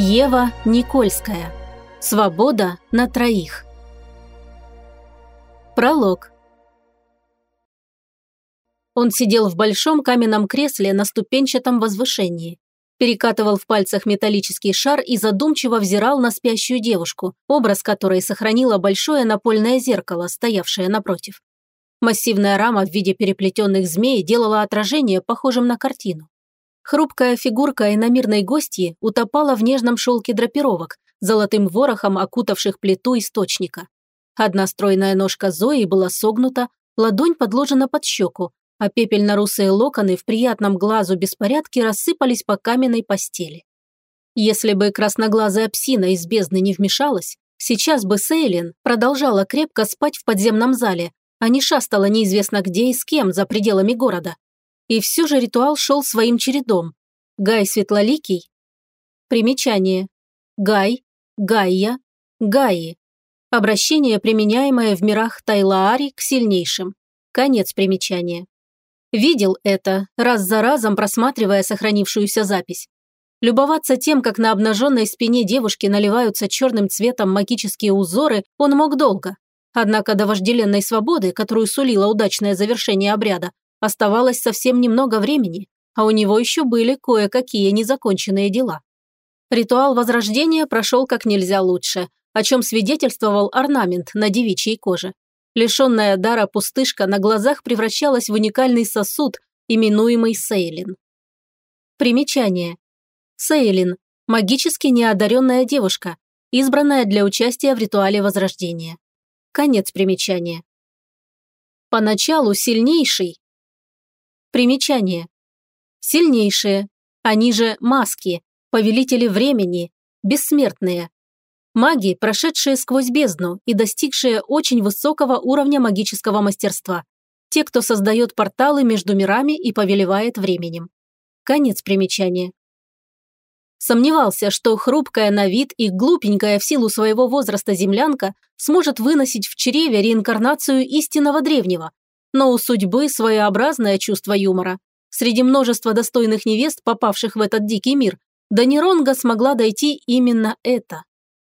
Ева Никольская. Свобода на троих. Пролог. Он сидел в большом каменном кресле на ступенчатом возвышении. Перекатывал в пальцах металлический шар и задумчиво взирал на спящую девушку, образ которой сохранило большое напольное зеркало, стоявшее напротив. Массивная рама в виде переплетенных змей делала отражение похожим на картину. Хрупкая фигурка иномирной гостьи утопала в нежном шелке драпировок, золотым ворохом окутавших плиту источника. Одна стройная ножка Зои была согнута, ладонь подложена под щеку, а пепельно-русые локоны в приятном глазу беспорядке рассыпались по каменной постели. Если бы красноглазая псина из бездны не вмешалась, сейчас бы Сейлин продолжала крепко спать в подземном зале, а не шастала неизвестно где и с кем за пределами города. И все же ритуал шел своим чередом. Гай Светлоликий. Примечание. Гай, Гайя, Гаи. Обращение, применяемое в мирах Тайлаари к сильнейшим. Конец примечания. Видел это, раз за разом просматривая сохранившуюся запись. Любоваться тем, как на обнаженной спине девушки наливаются черным цветом магические узоры, он мог долго. Однако до вожделенной свободы, которую сулило удачное завершение обряда, Оставалось совсем немного времени, а у него еще были кое-какие незаконченные дела. Ритуал возрождения прошел как нельзя лучше, о чем свидетельствовал орнамент на девичьей коже. Лишенная дара пустышка на глазах превращалась в уникальный сосуд, именуемый Сейлин. Примечание. Сейлин – магически неодаренная девушка, избранная для участия в ритуале возрождения. Конец примечания. Поначалу сильнейший, Примечание. Сильнейшие. Они же маски, повелители времени, бессмертные. Маги, прошедшие сквозь бездну и достигшие очень высокого уровня магического мастерства. Те, кто создает порталы между мирами и повелевает временем. Конец примечания. Сомневался, что хрупкая на вид и глупенькая в силу своего возраста землянка сможет выносить в чреве реинкарнацию истинного древнего, но у судьбы своеобразное чувство юмора. Среди множества достойных невест, попавших в этот дикий мир, до Неронга смогла дойти именно это.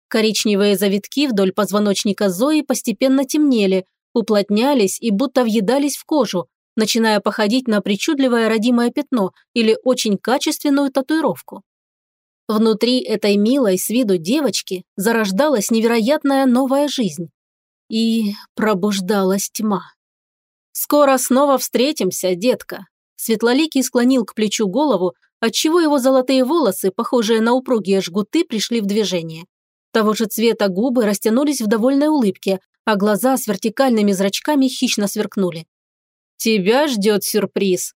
Коричневые завитки вдоль позвоночника Зои постепенно темнели, уплотнялись и будто въедались в кожу, начиная походить на причудливое родимое пятно или очень качественную татуировку. Внутри этой милой с виду девочки зарождалась невероятная новая жизнь. И пробуждалась тьма. «Скоро снова встретимся, детка». Светлоликий склонил к плечу голову, отчего его золотые волосы, похожие на упругие жгуты, пришли в движение. Того же цвета губы растянулись в довольной улыбке, а глаза с вертикальными зрачками хищно сверкнули. «Тебя ждет сюрприз».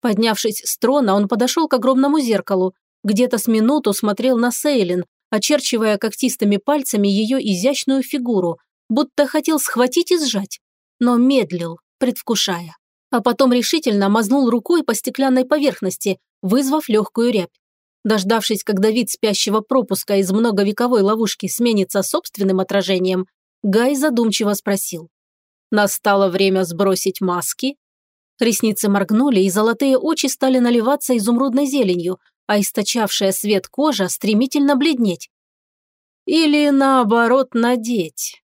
Поднявшись с трона, он подошел к огромному зеркалу, где-то с минуту смотрел на Сейлин, очерчивая когтистыми пальцами ее изящную фигуру, будто хотел схватить и сжать, но медлил, предвкушая. А потом решительно мазнул рукой по стеклянной поверхности, вызвав легкую рябь. Дождавшись, когда вид спящего пропуска из многовековой ловушки сменится собственным отражением, Гай задумчиво спросил. «Настало время сбросить маски?» Ресницы моргнули, и золотые очи стали наливаться изумрудной зеленью, а источавшая свет кожа стремительно бледнеть. «Или наоборот надеть?»